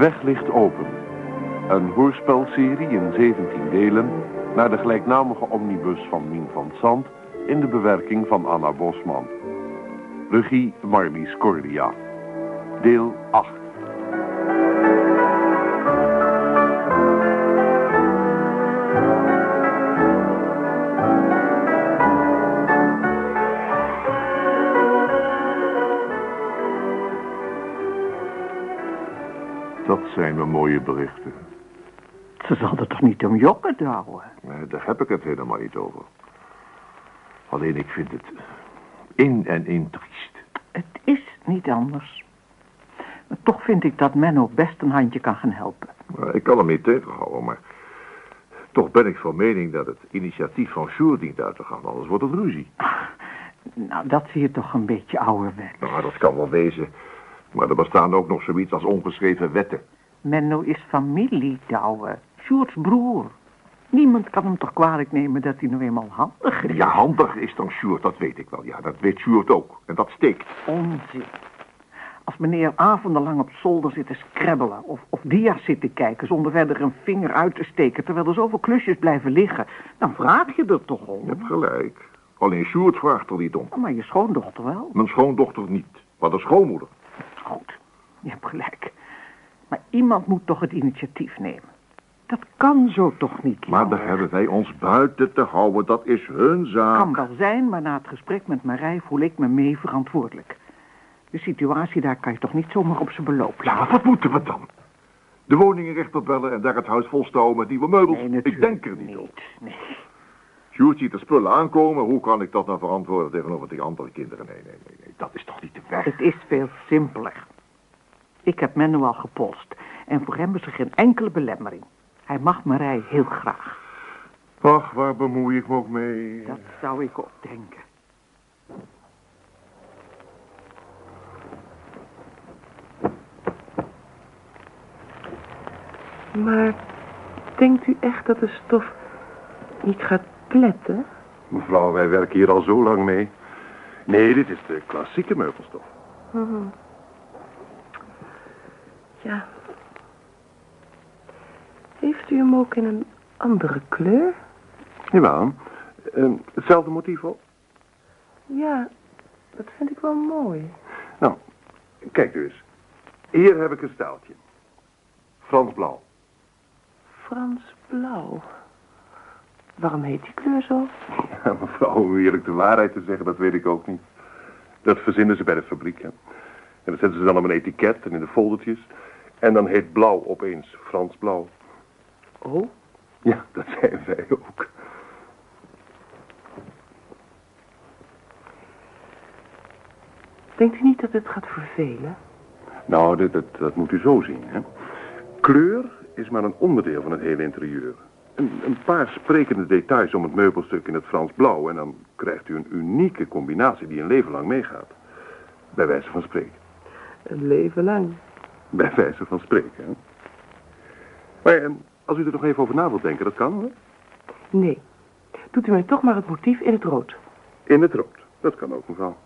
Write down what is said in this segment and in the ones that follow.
Weg ligt open. Een hoorspelserie in 17 delen naar de gelijknamige omnibus van Mien van Zand in de bewerking van Anna Bosman. Regie Marlies Cordia. Deel 8. Zijn mijn mooie berichten. Ze zal er toch niet om jokken douwen? Nee, daar heb ik het helemaal niet over. Alleen ik vind het in en in triest. Het is niet anders. Maar toch vind ik dat Menno best een handje kan gaan helpen. Ik kan hem niet tegenhouden, maar... Toch ben ik van mening dat het initiatief van Sjoerd dient uit te gaan, anders wordt het ruzie. Nou, dat zie je toch een beetje ouderwet. Nou, dat kan wel wezen. Maar er bestaan ook nog zoiets als ongeschreven wetten. Menno is familie, douwe. Sjoerds broer. Niemand kan hem toch kwalijk nemen dat hij nou eenmaal handig is. Ja, handig is dan Sjoerd, dat weet ik wel. Ja, dat weet Sjoerd ook. En dat steekt. Onzin. Als meneer avondenlang op zolder zit te scrabbelen... of, of dia's zit te kijken zonder verder een vinger uit te steken... terwijl er zoveel klusjes blijven liggen... dan vraag je er toch om. Je hebt gelijk. Alleen Sjoerd vraagt er niet om. Maar je schoondochter wel. Mijn schoondochter niet, maar de schoonmoeder. Goed, je hebt gelijk. Maar iemand moet toch het initiatief nemen. Dat kan zo toch niet, Maar Laura? daar hebben wij ons buiten te houden. Dat is hun zaak. Kan wel zijn, maar na het gesprek met Marij voel ik me mee verantwoordelijk. De situatie daar kan je toch niet zomaar op zijn beloop Ja, laten? maar wat moeten we dan? De woningen recht opbellen en daar het huis volstouwen met nieuwe meubels? Nee, ik denk er niet op. Nee. Sjoerd ziet de spullen aankomen. Hoe kan ik dat nou verantwoorden tegenover die andere kinderen? Nee, nee, nee, nee. Dat is toch niet de weg? Het is veel simpeler. Ik heb Menno al gepolst. En voor hem is er geen enkele belemmering. Hij mag Marij heel graag. Ach, waar bemoei ik me ook mee? Dat zou ik ook denken. Maar denkt u echt dat de stof niet gaat pletten? Mevrouw, wij werken hier al zo lang mee. Nee, dit is de klassieke meubelstof. Mhm. Ja. Heeft u hem ook in een andere kleur? Jawel. Ehm, hetzelfde motief ook. Ja, dat vind ik wel mooi. Nou, kijk dus. Hier heb ik een staaltje. Frans blauw. Frans blauw. Waarom heet die kleur zo? Ja, mevrouw, om eerlijk de waarheid te zeggen, dat weet ik ook niet. Dat verzinnen ze bij de fabriek, hè. En dat zetten ze dan op een etiket en in de foldertjes. En dan heet blauw opeens Frans blauw. Oh, Ja, dat zijn wij ook. denkt u niet dat het gaat vervelen? Nou, dat, dat, dat moet u zo zien, hè. Kleur is maar een onderdeel van het hele interieur. Een, een paar sprekende details om het meubelstuk in het Frans blauw... en dan krijgt u een unieke combinatie die een leven lang meegaat. Bij wijze van spreken. Een leven lang. Bij wijze van spreken, hè. Maar eh, als u er nog even over na wilt denken, dat kan, hoor. Nee. Doet u mij toch maar het motief in het rood. In het rood. Dat kan ook, mevrouw.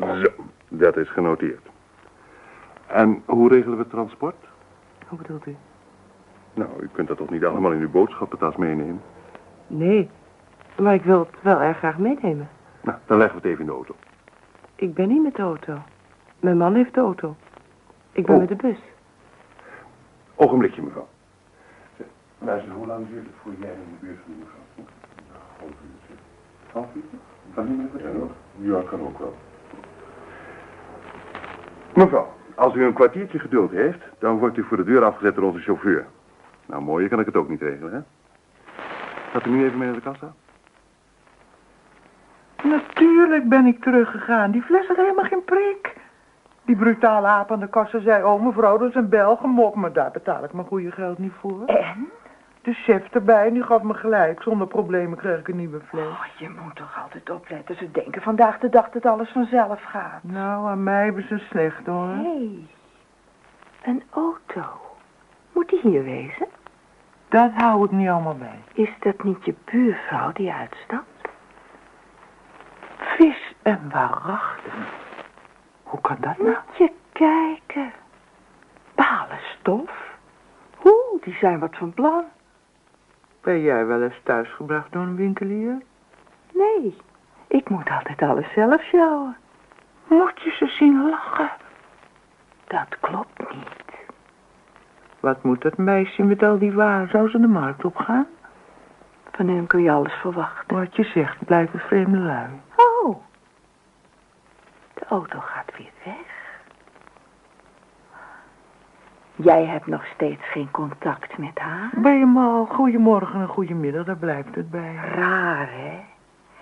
Zo, dat is genoteerd. En hoe regelen we het transport? Hoe bedoelt u? Nou, u kunt dat toch niet allemaal in uw boodschappentas meenemen? Nee, maar ik wil het wel erg graag meenemen. Nou, dan leggen we het even in de auto. Ik ben niet met de auto. Mijn man heeft de auto. Ik ben Oh. met de bus. Ogenblikje, mevrouw. Luister, hoe lang duurt het voor jij in de buurt van uw gaat? Half uurtje. Half uurtje? Kan niet meer vertellen? Ja, kan ook wel. Mevrouw, als u een kwartiertje geduld heeft, dan wordt u voor de deur afgezet door onze chauffeur. Nou, mooier kan ik het ook niet regelen, hè? Gaat u nu even mee naar de kassa? Natuurlijk ben ik teruggegaan. Die fles had helemaal geen prik. Die brutale aap aan de kassa zei... Oh, mevrouw, dat is een Belg, mok, maar daar betaal ik mijn goede geld niet voor. En? De chef erbij, die gaf me gelijk. Zonder problemen kreeg ik een nieuwe fles. Oh, je moet toch altijd opletten. Ze denken vandaag de dag dat alles vanzelf gaat. Nou, aan mij hebben ze slecht, hoor. Hé, hey, een auto. Moet die hier wezen? Dat hou ik niet allemaal bij. Is dat niet je buurvrouw die uitstapt? Vis en waarachtig. Hoe kan dat nou? Je kijken. Balen stof? Hoe, die zijn wat van plan. Ben jij wel eens thuisgebracht door een winkelier? Nee, ik moet altijd alles zelf sjouwen. Moet je ze zien lachen? Dat klopt niet. Wat moet dat meisje met al die waar? Zou ze de markt op gaan? Van hem kun je alles verwachten. Wat je zegt, blijven vreemde lui. Oh, de auto gaat weer weg. Jij hebt nog steeds geen contact met haar? Ben je mal? Goedemorgen en goedemiddag, daar blijft het bij. Raar, hè?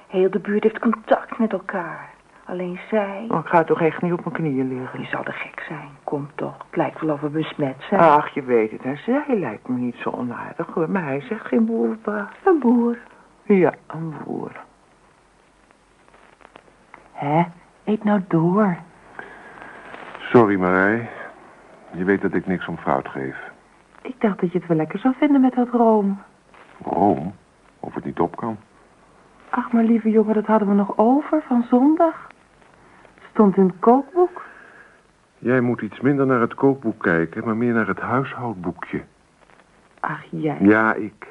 Heel de buurt heeft contact met elkaar. Alleen zij... Oh, ik ga toch echt niet op mijn knieën liggen. Je zal de gek zijn. Kom toch. Het lijkt wel of we besmet zijn. Ach, je weet het, hè. Zij lijkt me niet zo onaardig, hoor. Maar hij zegt geen boer. Een boer. Ja, een boer. Hè? Eet nou door. Sorry, Marij. Je weet dat ik niks om fruit geef. Ik dacht dat je het wel lekker zou vinden met dat room. Room? Of het niet op kan. Ach, maar lieve jongen, dat hadden we nog over van zondag. Stond in het kookboek. Jij moet iets minder naar het kookboek kijken, maar meer naar het huishoudboekje. Ach, jij. Ja, ik.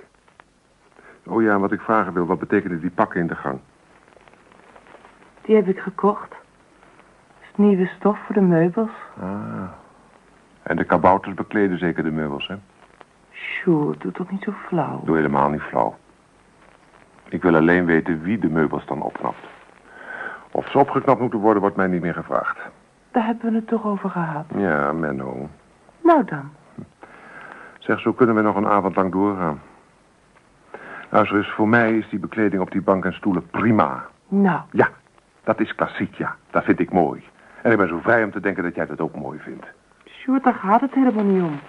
Oh ja, wat ik vragen wil, wat betekenen die pakken in de gang? Die heb ik gekocht. Is nieuwe stof voor de meubels. Ah. En de kabouters bekleden zeker de meubels, hè? Sjoerd, doe toch niet zo flauw. Doe helemaal niet flauw. Ik wil alleen weten wie de meubels dan opknapt. Of ze opgeknapt moeten worden, wordt mij niet meer gevraagd. Daar hebben we het toch over gehad. Ja, Menno. Nou dan. Zeg, zo kunnen we nog een avond lang doorgaan. Luister eens, voor mij is die bekleding op die bank en stoelen prima. Nou, Ja, dat is klassiek, ja. Dat vind ik mooi. En ik ben zo vrij om te denken dat jij dat ook mooi vindt. Sjoerd, daar gaat het helemaal niet om.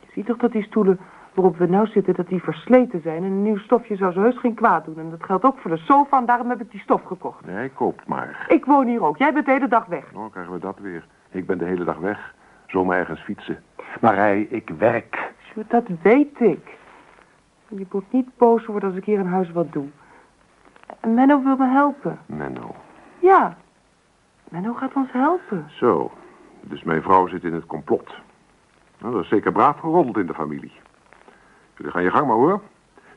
Je ziet toch dat die stoelen waarop we nou zitten, dat die versleten zijn. En een nieuw stofje zou ze heus geen kwaad doen. En dat geldt ook voor de sofa en daarom heb ik die stof gekocht. Nee, koop maar. Ik woon hier ook. Jij bent de hele dag weg. Nou, krijgen we dat weer. Ik ben de hele dag weg. Zomaar ergens fietsen. Marij, ik werk. Sjoerd, dat weet ik. Je moet niet boos worden als ik hier in huis wat doe. En Menno wil me helpen. Menno. Ja. Menno gaat ons helpen. Zo, dus mijn vrouw zit in het complot. Nou, dat is zeker braaf geroddeld in de familie. Jullie gaan je gang maar hoor.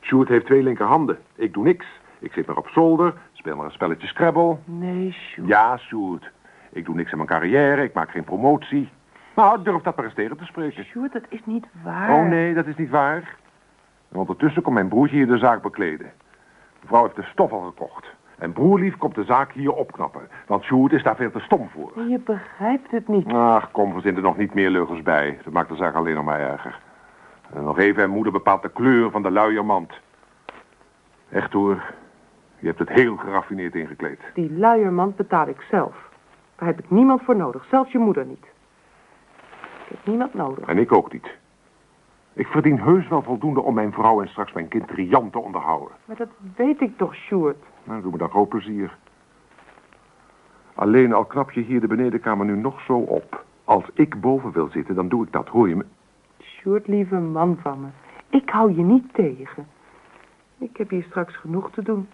Sjoerd heeft twee linkerhanden. Ik doe niks. Ik zit maar op zolder, speel maar een spelletje Scrabble. Nee, Sjoerd. Ja, Sjoerd. Ik doe niks aan mijn carrière, ik maak geen promotie. Nou, durf dat maar eens tegen te spreken. Sjoerd, dat is niet waar. Oh nee, dat is niet waar. En ondertussen komt mijn broertje hier de zaak bekleden. Mevrouw heeft de stof al gekocht. En broerlief komt de zaak hier opknappen. Want Sjoerd is daar veel te stom voor. Je begrijpt het niet. Ach, kom, verzin er nog niet meer leugens bij. Dat maakt de zaak alleen nog maar erger. En nog even, en moeder bepaalt de kleur van de luiermand. Echt hoor, je hebt het heel geraffineerd ingekleed. Die luiermand betaal ik zelf. Daar heb ik niemand voor nodig. Zelfs je moeder niet. Ik heb niemand nodig. En ik ook niet. Ik verdien heus wel voldoende om mijn vrouw en straks mijn kind riant te onderhouden. Maar dat weet ik toch, Sjoerd. Nou, doe me dan groot plezier. Alleen al knap je hier de benedenkamer nu nog zo op. Als ik boven wil zitten, dan doe ik dat, hoor je me? Sjoerd, lieve man van me. Ik hou je niet tegen. Ik heb hier straks genoeg te doen.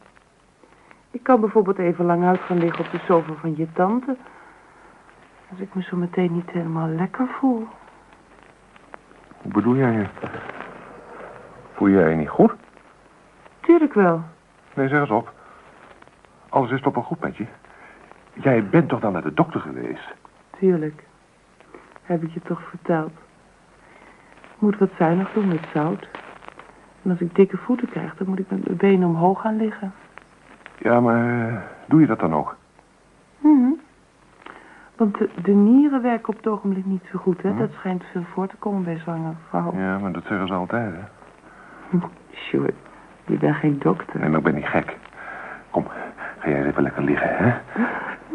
Ik kan bijvoorbeeld even lang uit gaan liggen op de sofa van je tante. Als ik me zo meteen niet helemaal lekker voel. Hoe bedoel jij je? Voel jij je niet goed? Tuurlijk wel. Nee, zeg eens op. Alles is toch wel goed met je? Jij bent toch dan naar de dokter geweest? Tuurlijk. Heb ik je toch verteld. Ik moet wat zuinig doen met zout. En als ik dikke voeten krijg, dan moet ik met mijn benen omhoog gaan liggen. Ja, maar eh, doe je dat dan ook? Mhm. Want de, de nieren werken op het ogenblik niet zo goed, hè? Hm. Dat schijnt veel voor te komen bij zwangere vrouwen. Ja, maar dat zeggen ze altijd, hè? Sjoerd, je bent geen dokter. Nee, maar ik ben niet gek. Kom, ga jij even lekker liggen, hè?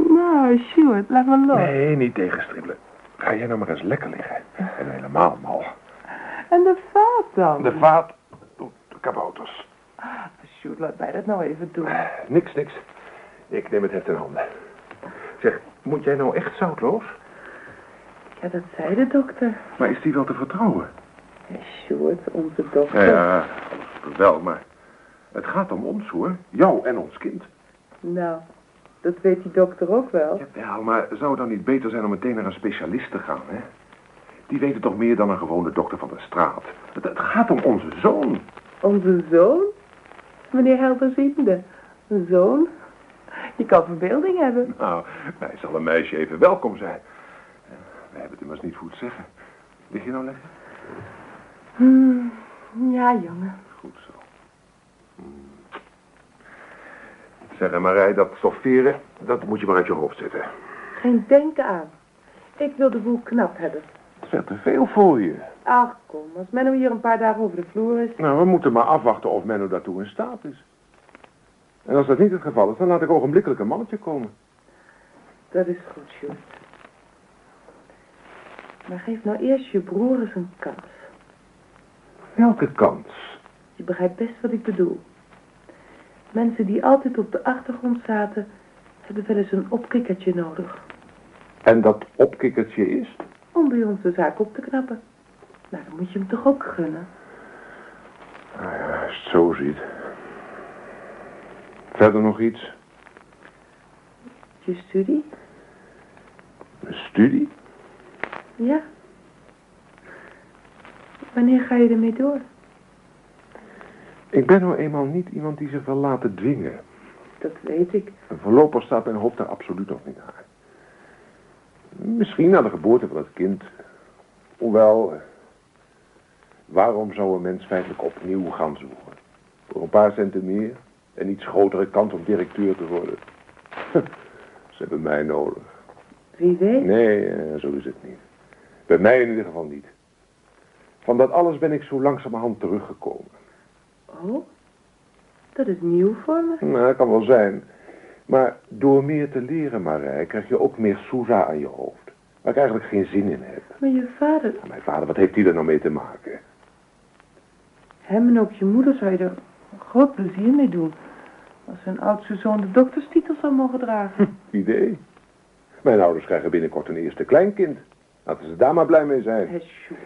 Nou, Sjoerd, laat me los. Nee, niet tegenstribbelen. Ga jij nou maar eens lekker liggen. En helemaal mal. En de vaat dan? De vaat doet de kabouters. Sjoerd, laat mij dat nou even doen. Niks, niks. Ik neem het heft in handen. Zeg, moet jij nou echt zoutloos? Ja, dat zei de dokter. Maar is die wel te vertrouwen? Ja, Sjoerd, onze dokter. Ja, wel, maar het gaat om ons, hoor. Jou en ons kind. Nou, Dat weet die dokter ook wel. Jawel, maar zou het dan niet beter zijn om meteen naar een specialist te gaan, hè? Die weten toch meer dan een gewone dokter van de straat. Het, het gaat om onze zoon. Onze zoon? Meneer Helderziende. Een zoon? Je kan verbeelding hebben. Nou, wij zal een meisje even welkom zijn. Wij hebben het immers niet goed zeggen. Lig je nou lekker? Hmm, ja, jongen. Goed zo. Hmm. Zeg, Marij, dat stofferen, dat moet je maar uit je hoofd zetten. Geen denken aan. Ik wil de boel knap hebben. Dat is veel te veel voor je. Ach, kom. Als Menno hier een paar dagen over de vloer is... Nou, we moeten maar afwachten of Menno daartoe in staat is. En als dat niet het geval is, dan laat ik ogenblikkelijk een mannetje komen. Dat is goed, Sjoerd. Maar geef nou eerst je broer eens een kans. Welke kans? Je begrijpt best wat ik bedoel. Mensen die altijd op de achtergrond zaten, hebben wel eens een opkikkertje nodig. En dat opkikkertje is? Om bij ons de zaak op te knappen. Nou, dan moet je hem toch ook gunnen. Nou ja, als je het zo ziet. Verder nog iets? Je studie? Een studie? Ja. Wanneer ga je ermee door? Ik ben nou eenmaal niet iemand die zich wil laten dwingen. Dat weet ik. En voorlopig staat mijn hoofd daar absoluut nog niet aan. Misschien na de geboorte van het kind. Hoewel, waarom zou een mens feitelijk opnieuw gaan zoeken? Voor een paar centen meer en iets grotere kans om directeur te worden. Ze hebben mij nodig. Wie weet. Nee, eh, zo is het niet. Bij mij in ieder geval niet. Van dat alles ben ik zo langzamerhand teruggekomen. Oh, dat is nieuw voor me. Nou, dat kan wel zijn. Maar door meer te leren, Marij, krijg je ook meer Sousa aan je hoofd. Waar ik eigenlijk geen zin in heb. Maar je vader, Nou, mijn vader, wat heeft hij er nou mee te maken? hem en ook je moeder zou je er groot plezier mee doen. Als hun oudste zoon de dokterstitel zou mogen dragen. Idee. Mijn ouders krijgen binnenkort een eerste kleinkind. Laten ze daar maar blij mee zijn.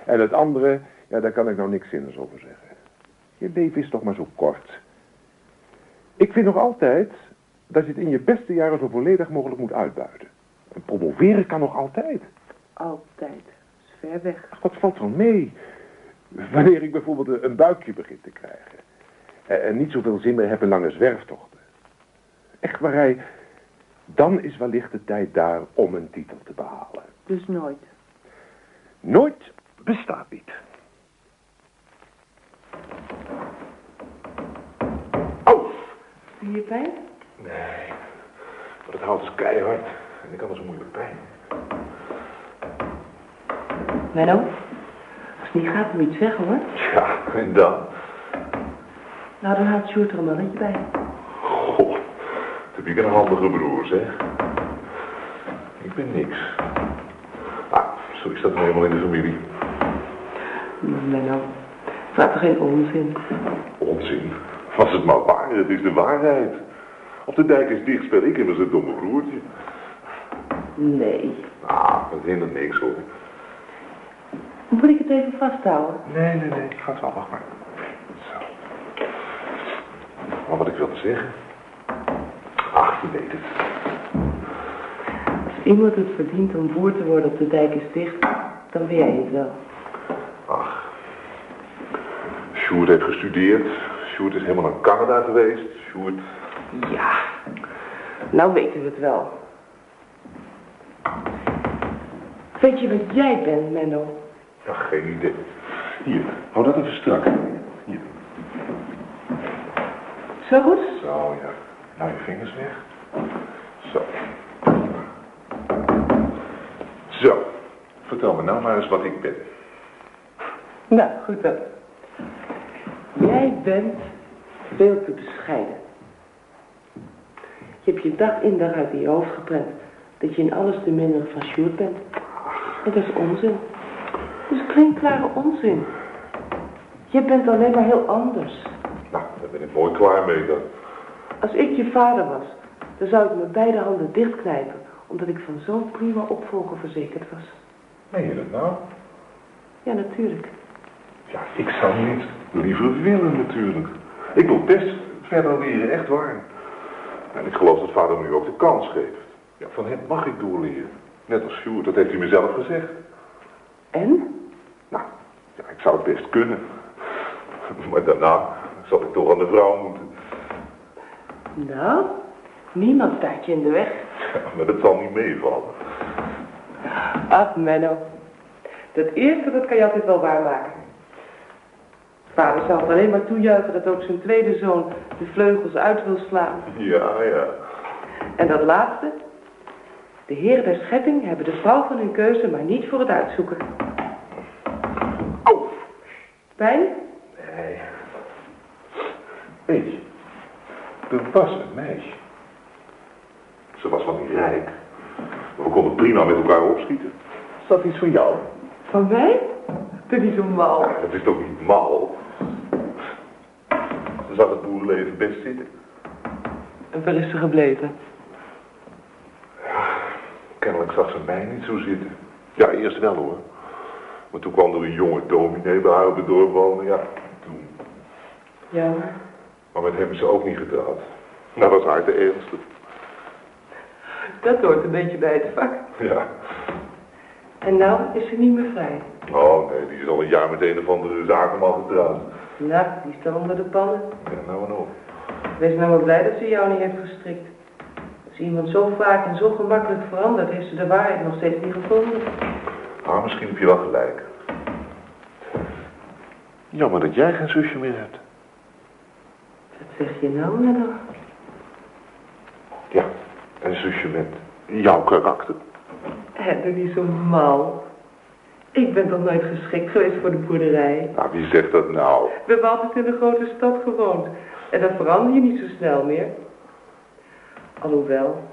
En het andere, ja, daar kan ik nou niks zinnigs over zeggen. Je leven is toch maar zo kort. Ik vind nog altijd dat je het in je beste jaren zo volledig mogelijk moet uitbuiten. En promoveren kan nog altijd. Altijd. Dat is ver weg. Ach, dat valt wel mee. Wanneer ik bijvoorbeeld een- buikje begin te krijgen. En, en niet zoveel zin meer heb in lange zwerftochten. Echt waarij, dan is wellicht de tijd daar om een titel te behalen. Dus nooit. Nooit bestaat niet. Doe je pijn? Nee, maar het hout is keihard. En ik kan er zo moeilijk pijn. Menno, als het niet gaat, moet je het zeggen hoor. Ja, en dan? Nou, dan haalt Sjoerd er een mannetje bij. Goh, heb ik een handige broer, zeg. Ik ben niks. Ah, zo is dat nou helemaal in de familie. Maar Menno, praat toch geen onzin? Onzin. Was het maar waar, het is de waarheid. Op de dijk is dicht, speel ik immers een domme broertje. Nee. Ah, dat hindert niks hoor. Moet ik het even vasthouden? Nee, nee, nee, ga zo, wacht maar. Zo. Maar wat ik wilde zeggen. Ach, je weet het. Als iemand het verdient om boer te worden op de dijk is dicht, dan ben jij het wel. Ach. Sjoerd heeft gestudeerd. Sjoerd is helemaal naar Canada geweest. Sjoerd... Ja, nou weten we het wel. Weet je wat jij bent, Menno? Ja, geen idee. Hier, hou dat even strak. Hier. Zo goed? Zo, ja. Nou, je vingers weg. Zo. Zo. Vertel me nou maar eens wat ik ben. Nou, goed zo. Jij bent veel te bescheiden. Je hebt je dag in dag uit in je hoofd geprent dat je in alles de minder van Sjoerd bent. En dat is onzin. Dat is klinkklare onzin. Je bent alleen maar heel anders. Nou, daar ben ik mooi klaar mee dan. Als ik je vader was, dan zou ik met beide handen dichtknijpen, omdat ik van zo'n prima opvolger verzekerd was. Meen je dat nou? Ja, natuurlijk. Ja, ik zou niet liever willen natuurlijk. Ik wil best verder leren, echt waar. En ik geloof dat vader nu ook de kans geeft. Ja, van hem mag ik doorleren. Net als Sjoerd, dat heeft hij mezelf gezegd. En? Nou, ja, ik zou het best kunnen. Maar daarna zal ik toch aan de vrouw moeten. Nou, niemand staat je in de weg. Ja, maar dat zal niet meevallen. Ach, Menno. Dat eerste, dat kan je altijd wel waarmaken. Vader zal het alleen maar toejuichen dat ook zijn tweede zoon de vleugels uit wil slaan. Ja, ja. En dat laatste? De heren der schepping hebben de vrouw van hun keuze, maar niet voor het uitzoeken. Oh! Pijn? Nee. Weet je, er was een meisje. Ze was wel niet rijk. Maar we konden prima met elkaar opschieten. Is dat iets van jou? Van mij? Doe niet zo mal. Het is toch niet mal? Zag het boerenleven best zitten. En waar is ze gebleven? Kennelijk zag ze mij niet zo zitten. Ja, eerst wel hoor. Maar toen kwam er een jonge dominee bij haar op het dorp wonen. Ja, toen. Jammer. Maar met hem is ze ook niet getrouwd. Nou, dat is haar te ernstig. Dat hoort een beetje bij het vak. Ja. En nou is ze niet meer vrij. Oh nee, die is al een jaar met een of andere zakenman getrouwd. Nou, die staat onder de pannen. Ja, nou en. Wees nou maar blij dat ze jou niet heeft gestrikt. Als iemand zo vaak en zo gemakkelijk verandert, heeft ze de waarheid nog steeds niet gevonden. Ah, misschien heb je wel gelijk. Jammer dat jij geen zusje meer hebt. Wat zeg je nou, Menno? Ja, een zusje met jouw karakter. Hè, doe niet zo mal. Ik ben toch nooit geschikt geweest voor de boerderij. Nou, wie zegt dat nou? We hebben altijd in de grote stad gewoond. En dan verander je niet zo snel meer. Alhoewel,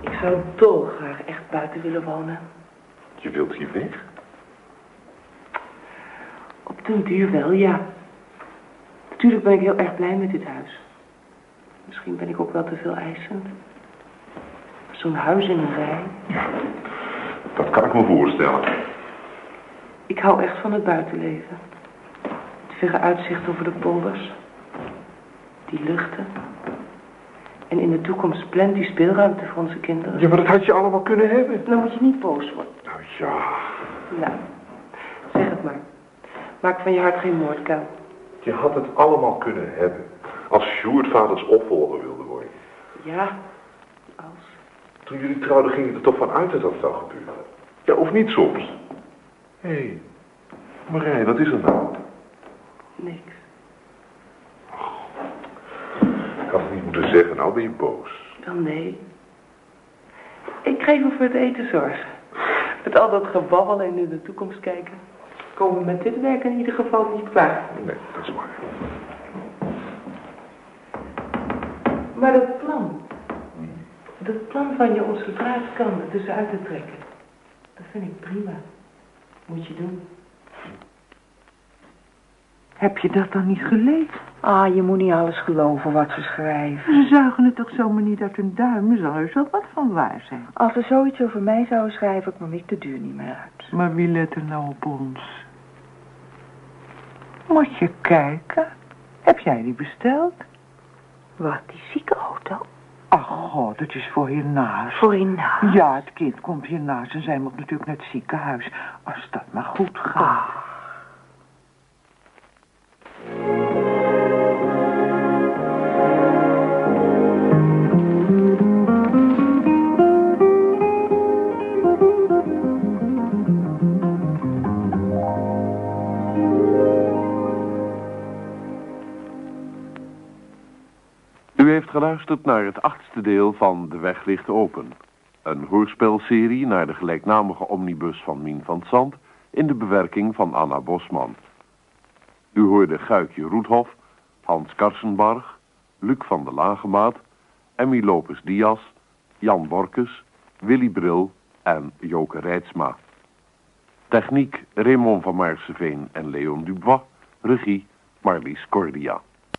ik zou dolgraag echt buiten willen wonen. Je wilt hier weg? Op den duur wel, ja. Natuurlijk ben ik heel erg blij met dit huis. Misschien ben ik ook wel te veel eisend. Zo'n huis in een rij. Dat kan ik me voorstellen. Ik hou echt van het buitenleven. Het verre uitzicht over de polders. Die luchten. En in de toekomst plant die speelruimte voor onze kinderen. Ja, maar dat had je allemaal kunnen hebben. Dan moet je niet boos worden. Nou ja, Nou, zeg het maar. Maak van je hart geen moordkuil. je had het allemaal kunnen hebben. Als Sjoerd vaders opvolger wilde worden. Ja, als. Toen jullie trouwden ging je er toch van uit dat dat zou gebeuren. Ja, of niet soms? Hé, hey, Marij, wat is er nou? Niks. Ik had het niet moeten zeggen, nou ben je boos. Wel nee. Ik ga even voor het eten zorgen. Met al dat gebabbel en in de toekomst kijken, komen we met dit werk in ieder geval niet klaar. Nee, dat is waar. Maar dat plan, dat plan van je om zodra het kan er tussenuit te trekken, vind ik prima. Moet je doen. Heb je dat dan niet gelezen? Ah, je moet niet alles geloven wat ze schrijven. Ze zuigen het toch zomaar niet uit hun duim? Zal er zo wat van waar zijn? Als ze zoiets over mij zouden schrijven, kwam ik de deur niet meer uit. Maar wie let er nou op ons? Moet je kijken. Heb jij die besteld? Wat, die ziekenauto? Ach god, het is voor hiernaast. Voor in naast? Ja, het kind komt hiernaast en zij moet natuurlijk naar het ziekenhuis. Als dat maar goed gaat. U geluisterd naar het achtste deel van De Weg ligt open. Een hoorspelserie naar de gelijknamige omnibus van Mien van Zand in de bewerking van Anna Bosman. U hoorde Guikje Roethof, Hans Karsenbarg, Luc van der Lagemaat, Emmy Lopes Diaz, Jan Borkes, Willy Bril en Joke Rijtsma. Techniek Raymond van Maarseveen en Leon Dubois, regie Marlies Cordia.